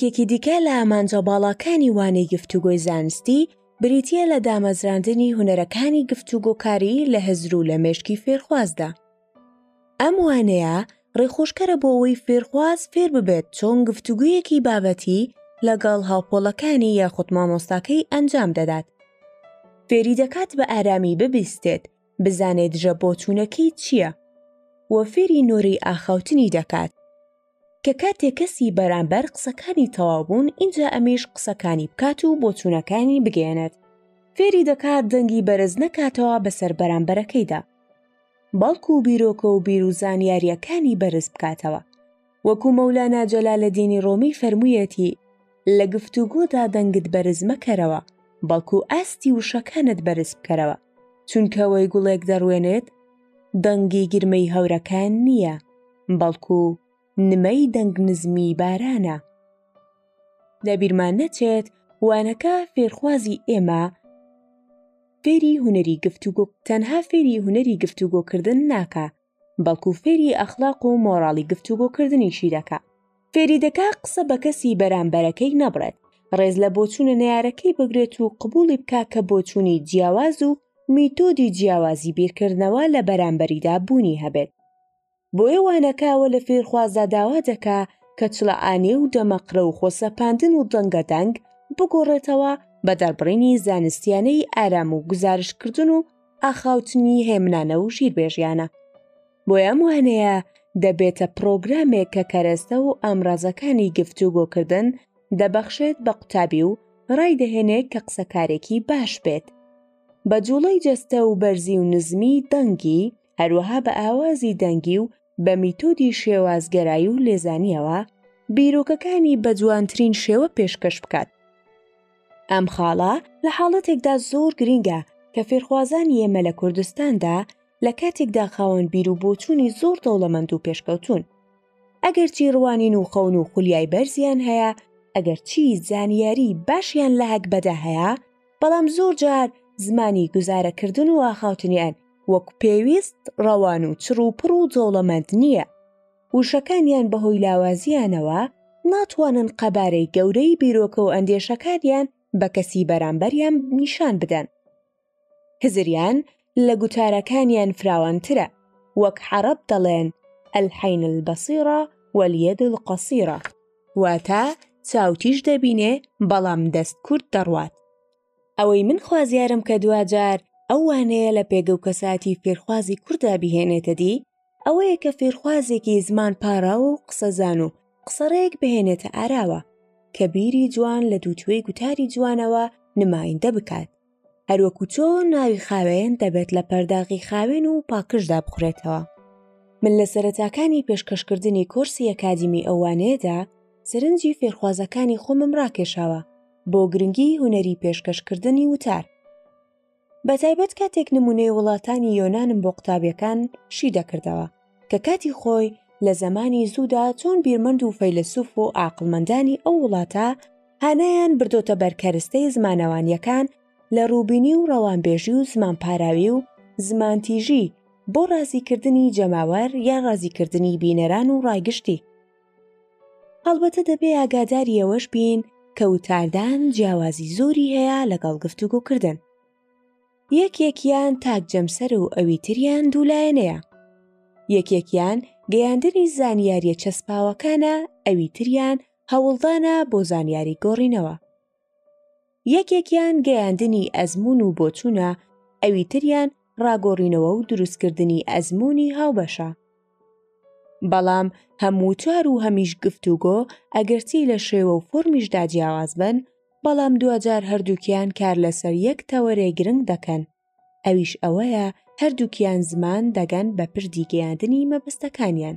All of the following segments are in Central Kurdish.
کێکی دیکە لە ئامانجە باڵاکانی وانەی گفتوگۆی زانستی بریتە لە دامەزراندنی هونەرەکانی گفتوگۆکاری لە هزر و لە مێشکی فێرخوازدا. ئەم وانەیە ڕێخۆشکەرە بۆ ئەوەی فێرخواز فێر ببێت چۆن گفتوگویەکی بابەتی لەگەڵ هاوپۆڵەکانی یاخود مامۆستاکەی ئەنجام دەدات. فێری دەکات بە ئارامی ببیستێت بزانێت ژە بۆچوونەکەی چییە؟ وە فێری نۆرەی ئاخاوتنی دەکات. کە کاتێ کەسی بەرامبەر قسەکانی تەواو بوون ئینجا ئەمیش قسەکانی بکات و بۆچوونەکانی بگەیەنێت فێری دەکات دەنگی بەرز نەکاتەوە بەسەر بەرامبەرەکەیدا بەڵکو و بیرۆکە و بیر و زانیاریەکانی بەرز بکاتەوە وەکو مەولانا جەلا لە دینی ڕۆمی فەرموویەتی لە گفتوگۆدا دەنگت بەرز مەکەرەوە بەڵکو ئاستی وشەکانت بەرز بکەرەوە چونکەوەی گوڵێک دەڕوێنێت دەنگی گرمەی هەورەکان نییە، بەڵکو نمەی دەنگ نزمی بارانە. لەبیرمان نەچێت وانەکە فێرخوازی ئێمە فێری هونەری گفتوگۆ تەنها فێری هونەری گفتوگۆکردن ناکا، بەڵکو فێری ئەخلاق و مۆراڵی گفتوگۆکردنیشی دەکا. فێری دەکا قسە بە کەسی بەرامبەرەکەی نەبڕێت ڕێز لە بۆچوونە نەیارەکەی بگرێت و قبولی بکا کە بۆچوونی جیاواز و میتۆدی جیاوازی بیرکردنەوە لە بەرامبەریدا بوونی هەبێت بۆیە وانەکاوە لە فێرخوازدا داوا دەکا کە چڵەعانێ و دەمەقرە و خۆسەپاندن و دەنگە دەنگ بگۆڕێتەوە بە دەربڕینی زانستیانەی ئارام و گزارشکردن و ئاخاوتنی هێمنانە و ژیربێژیانە بۆیە ئەم وانەیە دەبێتە پرۆگرامێک کە کەرەستە و ئامرازەکانی گفت و گۆکردن دەبەخشێت بە قوتابی و ڕای دەهێنێت کە قسەکارێکی باش بێت بە جوڵەی جەستە و بەرزی و نزمی دەنگی هەروەها بە ئاوازی دەنگی و بە میتۆدی شێوازگەرایی و لێزانیەوە بیرۆکەکانی بە جوانترین شێوە پێشکەش بکات ئەم خاڵە لە حاڵەتێکدا زۆر گرینگە کە فێرخوازان ئێمە لە کوردستاندا لە کاتێکدا خاوەن بیر و بۆچوونی زۆر دەوڵەمەند و پێشکەوتون ئەگەرچی ڕوانین و خەون و خولیای بەرزیان هەیە ئەگەرچی زانیاری باشیان لە هەک بەدا هەیە بەڵام زۆر جار زمانی گوزارەکردن و ئاخاوتنیان وەک پێویست ڕەوان و چڕ و پڕ و جۆڵەمەند نییە وشەکانیان بەهۆی لاوازیانەوە ناتوانن قەبارەی گەورەی بیرۆکە و ئەندێشەکانیان بە کەسی بەرامبەریان نیشان بدەن هزریان لە گوتارەکانیان فراوانترە، وەک عەڕەب دەڵێن، الحین البصیرە و الید القصیرە، واتە چاو تیژ دەبینێ بەڵام دەست کورت دەڕوات. ئەوەی من خوازیارم کە دواجار ئەو وانەیە لە پێگە و کەسایەتی فێرخوازی کورددا بیهێنێتە دی، ئەوەیە کە فێرخوازێکی زمان پاراو و قسەزان و قسەڕێک بهێنێتە ئاراوە، کە بیری جوان لە دووتوێی گوتاری جوانەوە نمایندە بکات. هەروەکو چۆ ناوی خاوێن دەبێت لە پەرداغی خاوێن و پاکشدا بخورێتەوە من لە سەرەتاکانی پێشکەشکردنی کۆرسی ئەکادیمی ئەوانەیەدا سرنجی فێرخوازەکانی خۆمم ڕاکێشاوە بۆ گرنگی هوەری پێشکەشکردنی وتار بەتایبەت کاتێک نمونەی وڵاتانی یۆنانم بۆ قوتابیەکان شی دەکردەوە کە کاتی خۆی لە زەمانی زوودا چۆن بیرمەند و فەیلەسوف و ئاقڵمەندانی ئەو وڵاتە هانایان بردۆتە بەر کەرستەی زمانەوانیەکان لە ڕووبینی و ڕەوانبێژی و زمان پاراوی و زمان تیژی بۆ ڕازیکردنی جەماوەر یا ڕازیکردنی بینەران و ڕایگشتی هەڵبەتە دەبێ ئاگاداری ئەوەش بین کە وتاردان جیاوازی زۆری هەیە لەگەڵ گفتوگۆکردن یەکێکیان تاک جەمسەرە و ئەوی تریان دوولایەنەیە. یەکێکیان گەیاندنی زانیاریە چەسپاوەکانە ئەوی تریان هەوڵدانە بۆ زانیاری گۆڕینەوە. یەکێکیان گەیاندنی ئەزمون و بۆچونە ئەوی تریان ڕاگۆڕینەوە و دروستکردنی ئەزمونی هاوبەشە. بەڵام هەم وتار و هەمیش گفت و گۆ ئەگەرچی لە شێوە و فۆرمیشدا جیاواز بن بەڵام دواجار هەردووکیان کار لەسەر یەک تەوەرەی گرنگ دەکەن ئەویش ئەوەیە هەردووکیان زمان دەگەن بە پردی گەیاندنی مەبەستەکانیان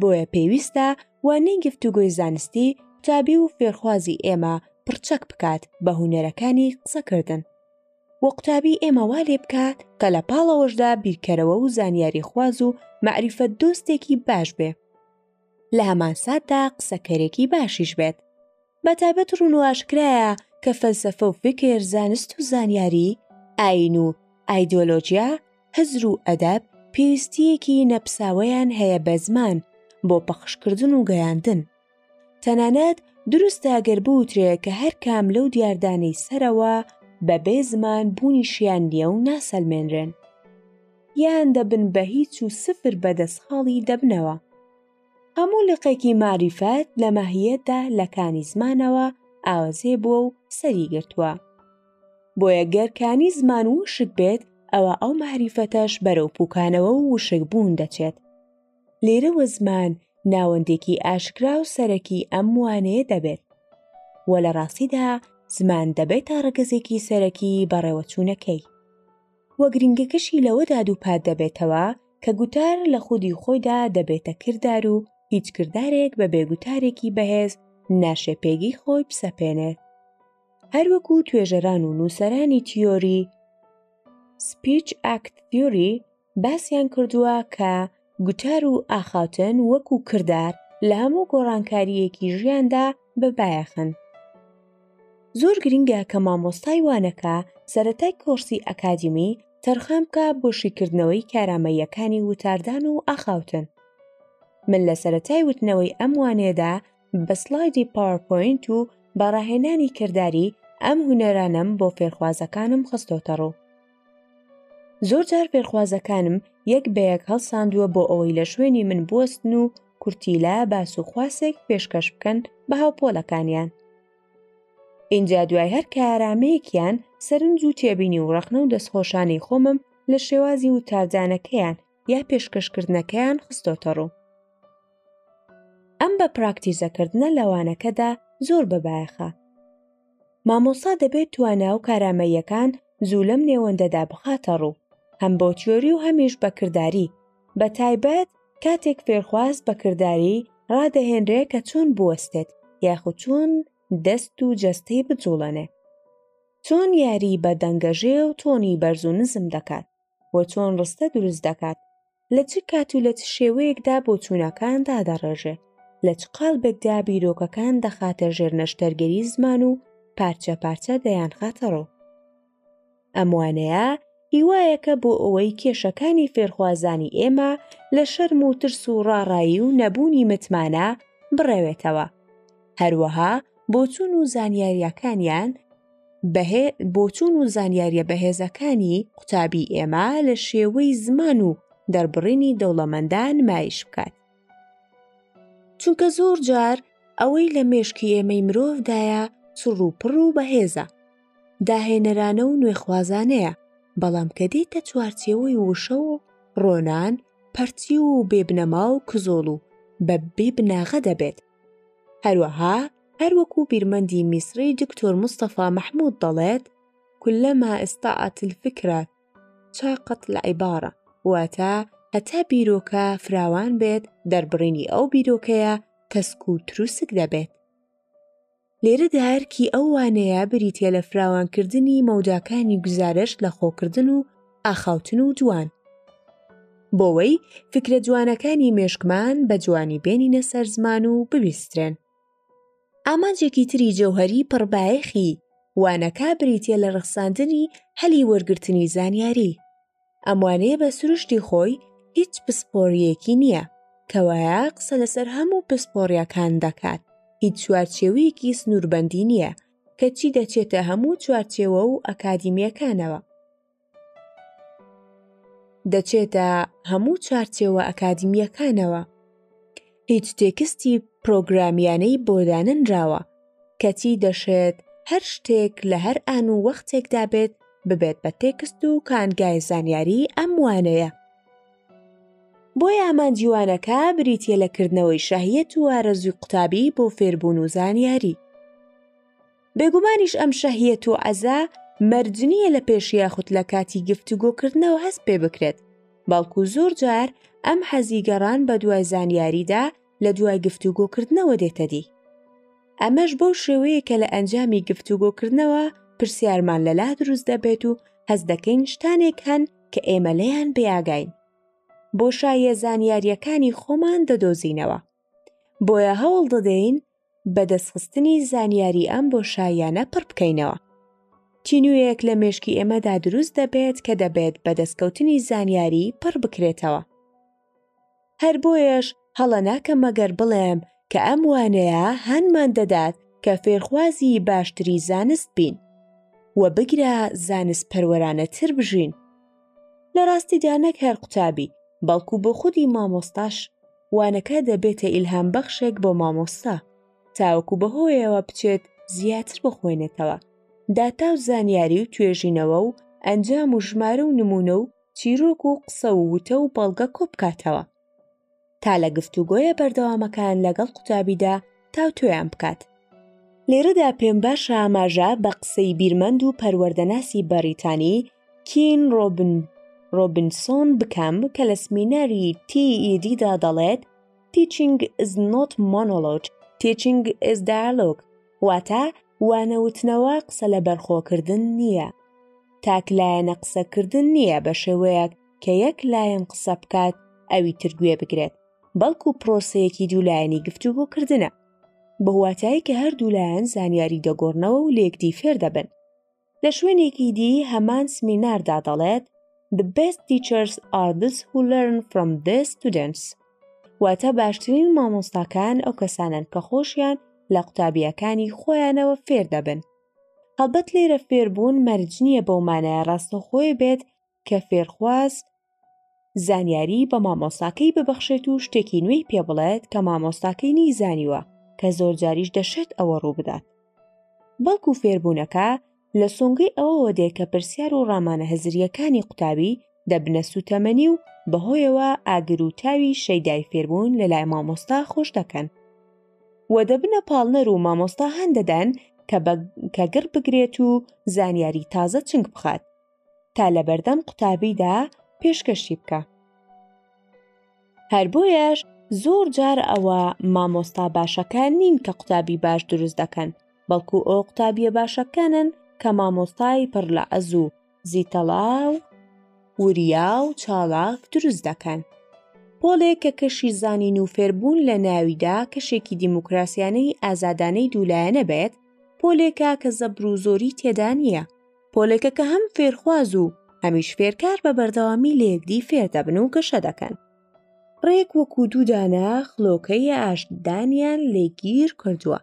بۆیە پێویستە وانەی گفت و گۆی زانستی قوتابی و فێرخوازی ئێمە پڕچەک بکات بە هوەرەکانی قسەکردن و قوتابی ئێمە وا لێ بکات کە لە پاڵەوەشدا بیرکەرەوە و زانیاری خواز و مەعریفە دۆستێکی باش بێ لە هەمان ساتدا قسەکەرێکی باشیش بێت بە تابەت ڕون و ئاشکرایە کە فەلسەفە و فکر زانست و زانیاری ئاین و ئایدۆلۆژیا هزر و ئەدەب پێویستیەکی نەپساوەیان هەیە بە زمان بۆ پەخشکردن و گەیاندن تەنانەت دروستە گەر بوترێ کە هەر کام لەو دیاردانەی سەرەوە بە بێ زمان بوونی شیان نیە و ناسەلمێنرێن یان دەبن بە هیچ و سفر بە دەسهاڵی دەبنەوە هەموو لقێکی ماریفەت لە ماهیەتدا لەکانی زمانەوە ئاوەزێ بووە و سەری گرتووە بۆیە گەر کانی زمان وشک بێت ئەوە ئەو ماریفەتەش بەرەو پوکانەوە و وشک بوون دەچێت لێرەوە زمان ناوەندێکی ئاشکرا و سەرەکی ئەم وانەیە دەبێت و لە ڕاستیدا زمان دەبێتە ڕەگەزێکی سەرەکی بەڕێوەچوونەکەی و گرنگەکەشی لەوەدا دووپات دەبێتەوە کە گوتار لە خودی خۆیدا دەبێتە کردار و هیچ کردارێک بە بێگوتارێکی بەهێز ناشێ پێگی خۆی بسەپێنێت هەروەکو توێژەران و نووسەرانی تیۆری سپیچ ئاکت تیۆری باسیان کردووە کە گوتار و ئاخاوتن وەکو کردار لە هەموو گۆڕانکارییەکی ژیاندا بە بایەخن. زۆر گرنگە کە مامۆستای وانەکە سەرەتای کۆرسی ئەکادیمی تەرخان بکە بۆ شیکردنەوەی کارامەییەکانی وتاردان و ئاخاوتن. من لە سەرەتای وتنەوەی ئەم وانەیەدا بە سلایدی پاوەرپۆینت و بە ڕاهێنانی کرداری ئەم هونەرانەم بۆ فێرخوازەکانم خستۆتە ڕوو زۆر جار فێرخوازەکانم یەک بەیەک هەڵساندووە بۆ ئەوەی لە شوێنی من بوەستن و کورتیلا باس و خواسێک پێشکەش بکەن بە هاوپۆلەکانیان ئینجا دوای هەر کارامەیەکیان سەرنج و تێبینی و ڕەخنە و دەستخۆشانی خۆمم لە شێوازی وتاردانەکەیان یا پێشکەشکردنەکەیان خستۆتەڕوو. ئەم بە پراکتیزەکردنە لەوانەکەدا زۆر بەبایەخە. مامۆسا دەبێت توانا و کارامەیەکان زوو لەم نێوەندەدا بخاتە ڕوو هەم بۆ تیۆری و هەمیش بەکرداری بە تایبەت کاتێک فێرخواز بەکرداری ڕادەهێنرێ کە چۆن بوەستێت یاخو چۆن دەست و جەستەی بجوڵەنێ چۆن یاری بە دەنگەژێ و تۆنی بەرز و نزم دەکات بۆ چۆن ڕستە دروست دەکات لە چ کات و لە چ شێوەیەکدا بۆ چوونەکان دادەڕێژێ لە چ قالبێکدا بیرۆکەکان دەخاتە ژێر نەشتەرگەری زمان و پارچە پارچە دەیان خاتەڕۆ ئەموانەیە هیوایەکە بۆ ئەوەی کێشەکانی فێرخوازانی ئێمە لە شەرم و ترس و ڕاڕایی و نەبوونی متمانە بڕەوێتەوە هەروەها بۆچون و زانیاریەکانیان بەهێ بۆچوون و زانیاریە بەهێزەکانی قوتابی ئێمە لە شێوەی زمان و دەربڕینی دەوڵەمەندا نمایش بکات چونکە زۆر جار ئەوەی لە مێشکی ئێمەی مرۆڤدایە سڕ و پڕ و بەهێزە داهێنەرانە و نوێخوازانەیە بەڵام کە دێتە چوارچێوەی وشە و ڕۆنان پەرچی و بێبنەما و کزۆڵ و بە بێبناغە دەبێت هەروەها هەر وەکو بیرمەندی میسری دکتۆر مستەفا مەحمود دەڵێت کلما استعت الفکرە چاقت العبارە واتە هەتا بیرۆکە فراوان بێت دەربڕینی ئەو بیرۆکەیە تەسک و تروسک دەبێت. لێرەدا ئەرکی ئەو وانەیە بریتە لە فراوانکردنی مەوداکانی گوزارشت لە خۆکردن و ئاخاوتن و جوان بۆوەی فکرە جوانەکانی مێشکمان بە جوانی بێنینە سەر زمان و ببیسترێن ئامانجێکی تری جەوهری پڕبایەخی وانەکە بریتە لە ڕەخساندنی هەلی وەرگرتنی زانیاری ئەموالێ بە سروشتی خۆی هیچ پسپۆریەکی نییە کەوایە قسە لەسەر هەموو پسپۆڕیەکان دەکات هیچ چوارچێوەیەکی سنووربەندی نییە کەچی دەچێتە هەموو چوارچێوە و ئەکادیمیەکانەوە دەچێتە هەموو چارچێوە ئەکادیمیەکانەوە هیچ تێکستی پرۆگرامیانەی بۆ دانەنراوە کەچی دەشێت هەر شتێک لە هەر ئان و وەختێکدا بێت ببێت بە تێکست و کانگای زانیاری ئەم وانەیە بۆی ئامانجیوانەکە بریتە لە کردنەوەی شەهیەت و ئارەزوی قوتابی بۆ فێربوون و زانیاری بێگومانیش ئەم شەهیەت و عەزا مەرجنیە لە پێش یاخود لە کاتی گفتوگۆکردنەوە هەست پێ بکرێت بەڵکو زۆر جار ئەم حەزی گەڕان بە دوای زانیاریدا لە دوای گفتوگۆکردنەوە دێتە دی ئەمەش بەو شێوەیە کە لە ئەنجامی گفتوگۆکردنەوە پرسیارمان لەلا دروست دەبێت و هەز دەکەین شتانێک هەن کە ئێمە لەیان بێئاگاین بۆ شایە زانیاریەکانی خۆمان دەدۆزینەوە بۆیە هەوڵ دەدەین بە دەستخستنی زانیاری ئەم بۆشاییانە پڕ بکەینەوە. تینوویەک لە مێشکی ئێمەدا دروست دەبێت کە دەبێت بە دەستکەوتنی زانیاری پڕ بکرێتەوە. هەر بۆیەش هەڵە ناکەم مەگەر بڵێم کە ئەم وانەیە هانمان دەدات کە فێرخوازی باشتری زانست بین و بگرە زانست پەروەرانە تر بژین. لە ڕاستیدا نەک هەر قوتابی بەڵکو بۆ خودی مامۆستاش وانەکە دەبێتە ئیلهام بەخشێک بۆ مامۆستا تاوەکو بەهۆیەوە بچێت زیاتر بخوێنێتەوە داتا و زانیاری و توێژینەوە و ئەنجام و ژمارە و نمونە و چیرۆک و قسە و وتە و بەڵگە کۆبکاتەوە تا لە گفتوگۆیە بەردەوامەکان لەگەڵ قوتابیدا تاوتوێیان بکات لێرەدا پێم باشە ئاماژە بە قسەی بیرمەند و پەروەردەناسی بەریتانی کین ڕۆبن ڕۆبنسۆن بکەم کە لە سمیناری TED دا دەڵێت Teaching is not monologue Teaching is dialogue واتە وانەوتنەوە قسە لە بەرخۆکردن نییە تاک لایەنە قسەکردن نییە بە شێوەیەک کە یەک لایەن قسە بکات ئەوی ترگوێ بگرێت بەڵکو پرۆسەیەکی دوولایەنی گفتوگۆکردنە بەواتایی کە هەردوولایەن زانیاری دەگۆڕنەوە و لێکدی فێر دەبن لە شوێنێکی دی هەمان سمیناردا دەڵێت The best teachers are those who learn from the students واتە باشترین مامۆستاکان ئەو کەسانن کە خۆشیان لە قوتابیەکانی خۆیانەوە فێر دەبن هەڵبەت لێرە فێربوون مەرج نییە بەو مانایە ڕاستەخۆی بێت کە فێرخواز زانیاری بە مامۆستاکەی ببەخشێت و شتێکی نوێی پێ بڵێت کە مامۆستاکەی نیزانیوە کە زۆر جاریش دەشێت ئەوە ڕوو بدات بەڵکو فێربوونەکە لە سۆنگەی ئەوەوە دێ کە پرسیار و ڕامانە هزریەکانی قوتابی دەبنە سوتەمەنی و بەهۆیەوە ئاگر و تاوی شەیدای فێربوون لە لای مامۆستا خۆش دەکەن و دەبنە پاڵنەر و مامۆستا هەندەدەن کە گڕ بگرێت و زانیاری تازە چنگ بخات تا لە بەردەم قوتابیدا پێشکەشی بکە هەر بۆیەش زۆر جار ئەوە مامۆستا باشەکە نین کە قوتابی باش دروست دەکەن بەڵکو ئەو قوتابیە باشەکانن کە مامۆستای پڕ لە ئەز و زیتەڵاو وریا و چاڵاک دروست دەکەن پۆلێک کە کەشی زانین و فێربوون لە ناویدا کەشێکی دیموکراسیانەی ئازادانەی دوولایەنە بێت پۆلێکە کە زەبر و زۆری تێدا نییە پۆلێکە کە هەم فێرخواز و هەمیش فێرکار بە بەردەوامی لە یەکدی فێر دەبن و گەشە دەکەن ڕێک وەکو دوودانە خلۆکەی ئاشتدانیان لێگیر کردووە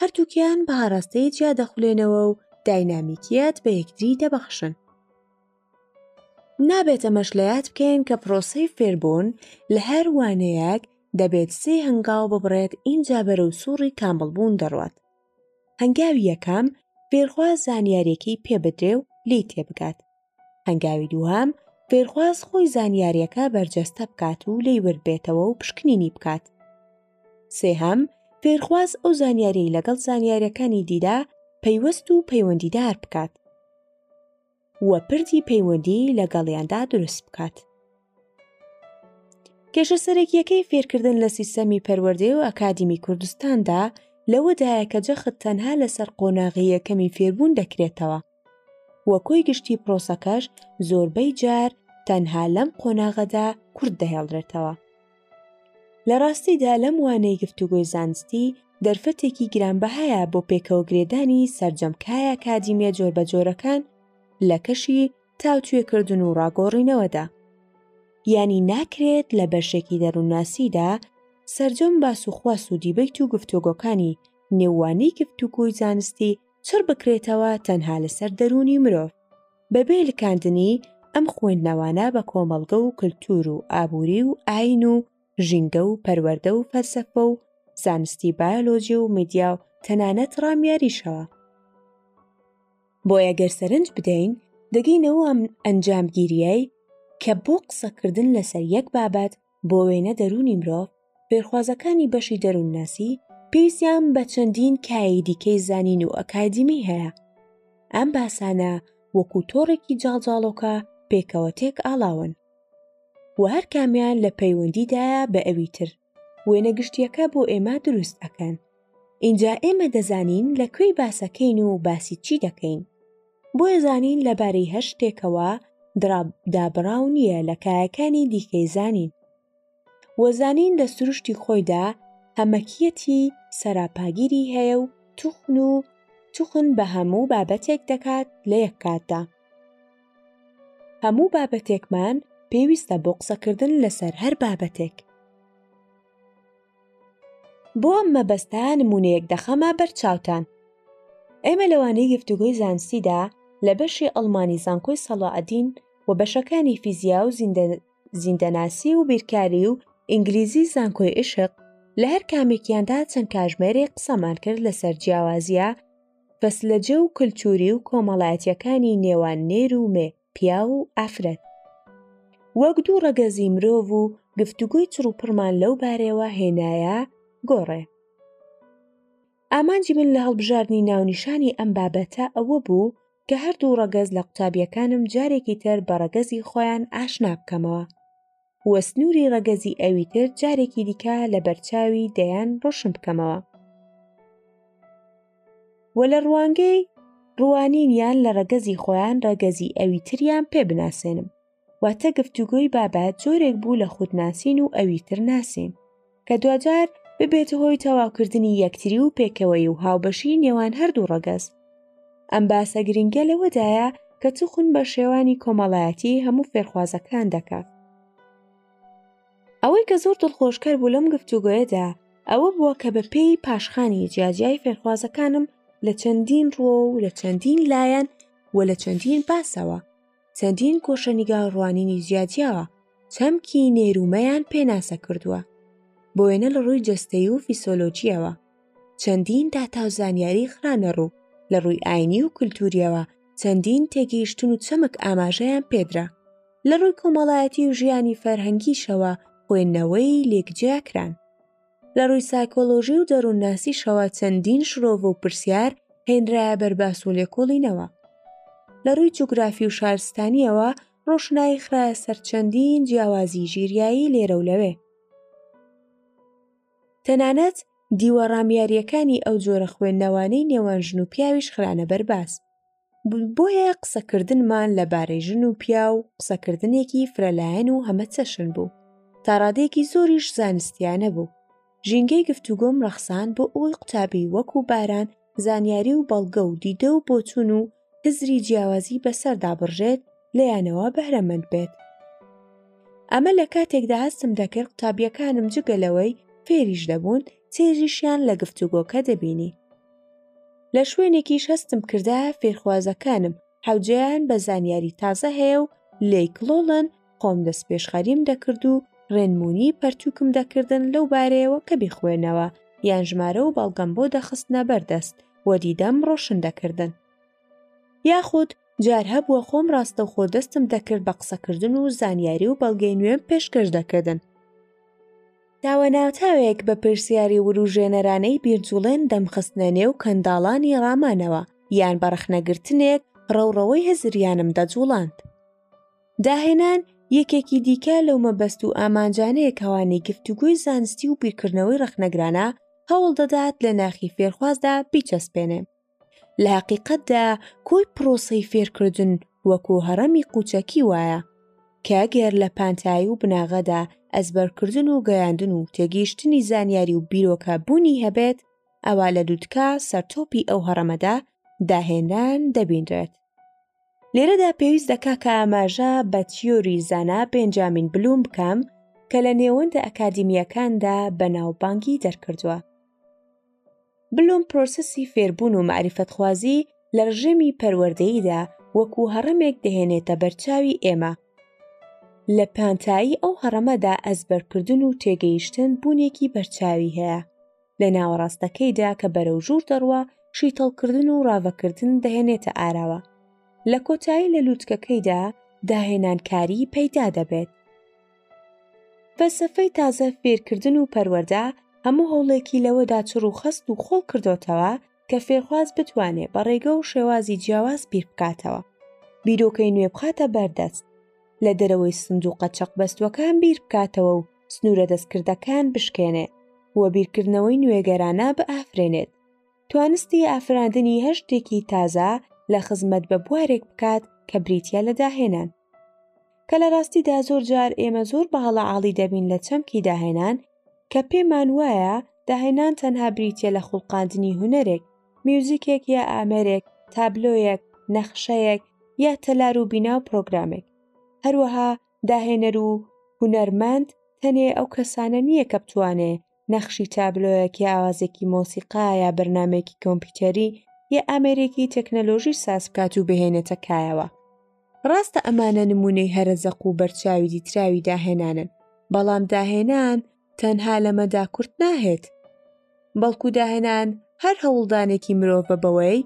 هەردووکیان بە هاڕاستەی جیا دەخولێنەوە و داینامیکیت بە یەکتری دەبەخشن نابێتە مەش لە یاد بکەین کە پرۆسی فێربوون لە هەر وانەیەک دەبێت سێ هەنگاو ببڕێت ئینجا بەرەو سوڕی کامبڵبوون دەڕوات هەنگاوی یەکەم فێرخواز زانیارەکەی پێبدرێ و لی تێبگات هەنگاوی دووهام فێرخواز خۆی زانیارەکە بەرجەستە بکات و لی وردبێتەوە و پشکنینی بکات سێهام فێرخواز ئەو زانیاری لەگەڵ زانیارەکانی دیدا پەیوەست و پەیوەندیدار بکات و پردی پەیوەندی لەگەڵیاندا دروست بکات. کێشە سەرەکیەکەی فێرکردن لە سیستەمی پەروەردەی و ئەکادیمی کوردستاندا لەوەدایە کە جەخت تەنها لەسەر قۆناغی یەکەمی فێربوون دەکرێتەوە و کۆی گشتی پرۆسەکەش زۆربەی جار تەنها لەم قۆناغەدا کورد دەهێڵرێتەوە لە ڕاستیدا لەم وانەی گفتوگۆی زانستی دەرفەتێکی گرانبەهایە بۆ پێکەوە گرێدانی سەرجەم کایە ئەکادیمیە جۆربەجۆرەکان لە کەشی تاوتوێکردن و ڕاگۆڕینەوەدا. یانی ناکرێت لە بەشێکی دەروونناسیدا سەرجەم باسوخواس و دیبەیت و گفتۆگۆکانی نێو وانەی گفتوگۆی زانستی چڕ بکرێتەوە تەنها لەسەر دەروونی مرۆڤ. بەبێ لکاندنی ئەم خوێندنەوانە بە کۆمەڵگە و کلتور و ئابوری و ئاین و ژینگە و پەروەردە و فەلسەفە و زانستی بایۆلۆجی و میدیا و تەنانەت ڕامیاریشەوە. بۆیە گەر سەرنج بدەین دەگەینەوە ئەم ئەنجامگیریەی کە بۆ قسەکردن لەسەر یەک بابەت بۆ وێنە دەروونی مرۆڤ فێرخوازەکانی بەشی دەروونناسی پێویستیان بە چەندین کایی دیکەی زانین و ئەکادیمی هەیە ئەم باسانە وەکو تۆڕێکی جاڵجاڵۆکە پێکەوە تێک ئاڵاون و هەر کامیان لە پەیوەندیدایە بە ئەوی تر وێنە گشتیەکە بۆ ئێمە دروست ئەەکەن اینجا ئێمە دەزانین لە کوێی باسەکەین و باسی چی دەکەین بۆیە زانین لەبارەی هەر شتێکەوە دابڕاو نییە لە کایەکانی دیکەی زانین وەزانین لە سروشتی خۆیدا هەمەکیەتی سەراپاگیری هەیە و توخن و توخن بە هەموو بابەتێک دەکات لە یەک کاتدا هەموو بابەتێکمان پێویستە بۆ قسەکردن لەسەر هەر بابەتێک بۆ ئەم مەبەستە نمونەیەک دەخەمە بەر چاوتان ئێمە لەوانەی گفتوگۆی زانستیدا لە بەشی ئەڵمانی زانکۆی سەڵاعەدین و بەشەکانی فیزیا و زیندەناسی و بیرکاری و ئینگلیزی زانکۆی عشق لە هەر کامێکیاندا چەند کاژمێرێ قسەمان کرد لەسەر جیاوازیە بەس لە جێ و کللتوری و کۆمەڵایەتیەکانی نێوان نێر و مێ پیاو و ئافرەت وەک دوو ڕەگەزی مرۆڤ و گفتوگۆی چڕوپڕمان لەو بارەیەوە هێنایە گۆڕێ ئامانجی من لە هەڵبژاردنی ناونیشانی ئەم بابەتە ئەوە بوو کە هەردوو ڕەگەز لە قوتابیەکانم جارێکی تر بە ڕەگەزی خۆیان ئاشنا بکەمەوە و سنووری ڕەگەزی ئەوی تر جارێکی دیکە لە بەرچاوی دەیان ڕۆشن بکەمەوە و لە ڕوانگەی ڕوانینیان لە ڕەگەزی خۆیان ڕەگەزی ئەوی تریان پێ بناسێنم واتە گفتوگۆی بابەت جۆرێک بوو لە خودناسین و ئەوی تر ناسین کە دواجار ببێتە هۆی تەواوکردنی یەکتری و پێکەوەی و هاوبەشی نێوان هەردوو ڕەگەز ئەم باسە گرنگە لەوەدایە کە توخن بە شێوانی کۆمەڵایەتی هەموو فێرخوازەکان دەکات ئەوەی کە زۆر دڵخۆشکەر بوو لەم گفتوگۆیەدا ئەوە بووە کە بە پێی پاشخانی جیاجیای فێرخوازەکانم لە چەندین ڕۆ و لە چەندین لایەن و لە چەندین باسەوە چەندین گۆشەنیگا ڕوانینی جیاجیاوە چەمکی نێرومەیان پێناسە کردووە بۆ وێنە لە ڕووی جەستەی و فیسۆلۆژیەوە چەندین داتا و زانیاری خرانە ڕوو لە ڕووی ئاینی و کللتوریەوە چەندین تێگەیشتن و چەمک ئاماژەیان پێدرا لە ڕووی کۆمەڵایەتی و ژیانی فەرهەنگیشەوە خوێندنەوەی لێکجیاکران لە ڕووی سایکۆلۆژی و دەروونناسیشەوە چەندین شرۆڤە و پرسیار هێنرایە بەر باس و لێکۆڵینەوە لە ڕووی جوگرافی و شارستانیەوە ڕۆشنایی خراە سەر چەندین جیاوازی ژیریایی لێرە و لەوێ تەنانەت دیوە ڕامیاریەکانی ئەو جۆرە خوێندنەوانەی نێوان ژن و پیاویش خرانە بەر باس بۆیە قسەکردنمان لەبارەی ژن و پیا و قسەکردنێکی فرەلایەن و هەمە چەشن بوو تاڕادێکی زۆریش زانستیانە بوو ژینگەی گفتوگۆم ڕەخسان بۆ ئەوەی قوتابی وەکو باران زانیاری و بەڵگە و دیدە و بۆچون و هزری جیاوازی بەسەردا بڕژێت لەیانەوە بەهرەمەند بێت ئەمە لە کاتێکدا هەستم دەکرد قوتابیەکانم جگە لەوەی فێریش دەبوون تێریشیان لە گفتوگۆکە دەبینی لە شوێنێکیش هەستم کردە فێرخوازەکانم حوجیان بە زانیاری تازە هەیە و لێک لۆڵن خۆم دەست پێشخەریم دەکرد و ڕێنمونی پەرتووکم دەکردن لەو بارەیەوە کە بیخوێنەوە یان ژمارە و بەڵگەم بۆ دەخستنە بەردەست وەدیدەم ڕۆشن دەکردن. یاخود جار هەبووە خۆم ڕاستەوخۆ دەستم دەکرد بە قسەکردن و زانیاری و بەڵگەی نوێم پێشکەش دەکردن تاوەناوتاوێک بە پرسیاری وروژێنەرانەی بیرجوڵێن دەمخستنە نێو کەنداڵانی ڕامانەوە یان بە ڕەخنەگرتنێک ڕەوڕەوەی هزریانم دەجوڵاند داهێنان یەکێکی دیکە لەو مەبەست و ئامانجانەیە کەوانی گفتوگوی زانستی و بیرکردنەوەی ڕەخنەگرانە هەوڵ دەدات لە ناخی فێرخوازدا بیچەسپێنێ لە حقیقەتدا کۆی پرۆسەی فێرکردن وەکو هەڕەمی قوچەکی وایە کە گەر لە پانتایی و بناغەدا ئەزبەرکردن و گەیاندن و تێگەیشتنی زانیاری و بیرۆکە بوونی هەبێت ئەوە لە لوتکە سەرتۆپی ئەو هەڕەمەدا داهێنران دەبینرێت لێرەدا پێویست دەکا کە ئاماژە بە تیۆری زانا بنجامین بلوم بکەم کە لە نێوەندە ئەکادیمیەکاندا بەناوبانگی دەرکردووە بلۆم پرۆسەسی فێربوون و مەعریفەتخوازی لە ڕژێمی پەروەردەییدا وەکو هەڕەمێک دەهێنێتە بەرچاوی ئێمە لە پانتایی ئەو هەڕەمەدا ئەزبەرکردن و تێگەیشتن بوونێکی بەرچاوی هەیە لە ناوەڕاستەکەیدا کە بەرەو ژوور دەڕوە شیتەڵکردن و ڕاڤەکردن دەهێنێتە ئاراوە لە کۆتایی لە لووتکەکەیدا داهێنانکاری پەیدا دەبێت فەلسەفەی تازە فێرکردن و پەروەردە هەموو هەوڵێکی لەوەدا چڕ و خەست و خۆڵ کردۆتەوە کە فێرخواز بتوانێ بە ڕێگە و شێوازی جیاواز بیر بکاتەوە بیرۆکەی نوێ بخاتە بەردەست لە دەرەوەی سندوقە چەقبەستوەکان بیر بکاتەوە و سنوورە دەستکردەکان بشکێنێ و بیرکردنەوەی نوێگەرانە بئافرێنێت توانستی ئافراندنی هەر شتێکی تازە لە خزمەت بە بوارێک بکات کە بریتە لە داهێنان کە لە ڕاستیدا زۆر جار ئێمە زۆر بە هەڵەعاڵی دەبین لە چەمکی داهێنان کە پێمان وایە داهێنان تەنها بریتە لە خوڵقاندنی هوەرێک میوزیکێک یا ئامێرێک تابلۆیەک نەخشەیەک یا تەلار و بینا و پرۆگرامێک هەروەها داهێنەر و هونەرمەند تەنێ ئەو کەسانە نییە کە بتوانێ نەخشی تابلۆیەک یا ئاوازێکی مۆسیقا یا بەرنمەیەکی کۆمپیوتەری یا ئامێرێکی تەکنەلۆژی ساز بکات و بهێنێتە کایەوە ڕاستە ئەمانە نمونەی هەرە زەق و بەرچاوی دیتراوی داهێنانن بەڵام داهێنان تەنها لەمەدا کورت ناهێت بەڵکو داهێنان هەر هەوڵدانێکی مرۆڤە بەوەی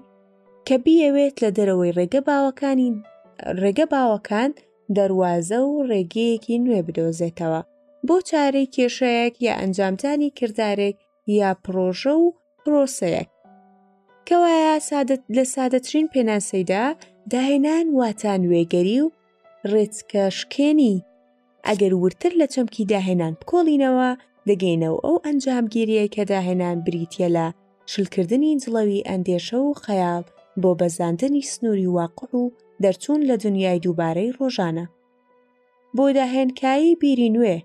کە بیەوێت لە دەرەوەی ڕێگە باوەکانی ڕێگە باوەکان دەروازە و ڕێگەیەکی نوێ بدۆزێتەوە بۆ چارەی کێشەیەک یا ئەنجامدانی کردارێک یا پڕۆژە و پرۆسەیەک کەوایە سادت لە سادەترین پێناسەیدا داهێنان واتا نوێگەری و ڕێچکە شکێنی ئەگەر ورتر لە چەمکی داهێنان بکۆڵینەوە دەگەینەوە ئەو ئەنجامگیریە کە داهێنان بریتە لە شلکردنی جڵەوی ئەندێشە و خەیاڵ بۆ بەزاندنی سنووری واقع و دەرچوون لە دنیای دووبارەی ڕۆژانە بۆ داهێنکایی بیری نوێ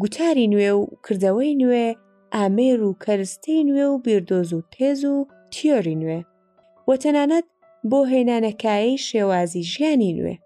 گوتاری نوێ و کردەوەی نوێ ئامێر و کەرستەی نوێ و بیردۆز و تێز و تیۆری نوێ و تەنانەت بۆ هێنانەکایی شێوازی ژیانی نوێ